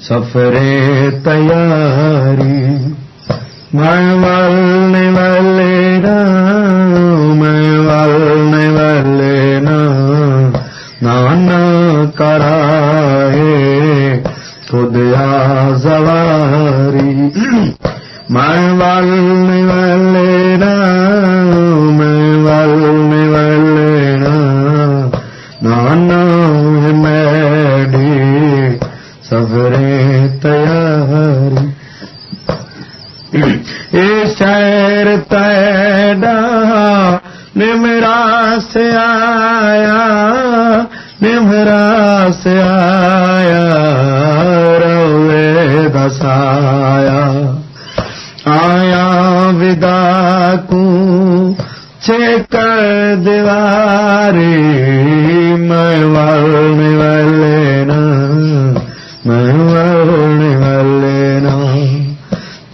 सफ़रे तयारी। मां वल वले न वल वल न। न करवारी मां वल है मैडी सफरे तैयारी। ये शहर तैडा निमरा से आया, निमरा से आया रोवे दसाया आया विदा को चेक दीवारी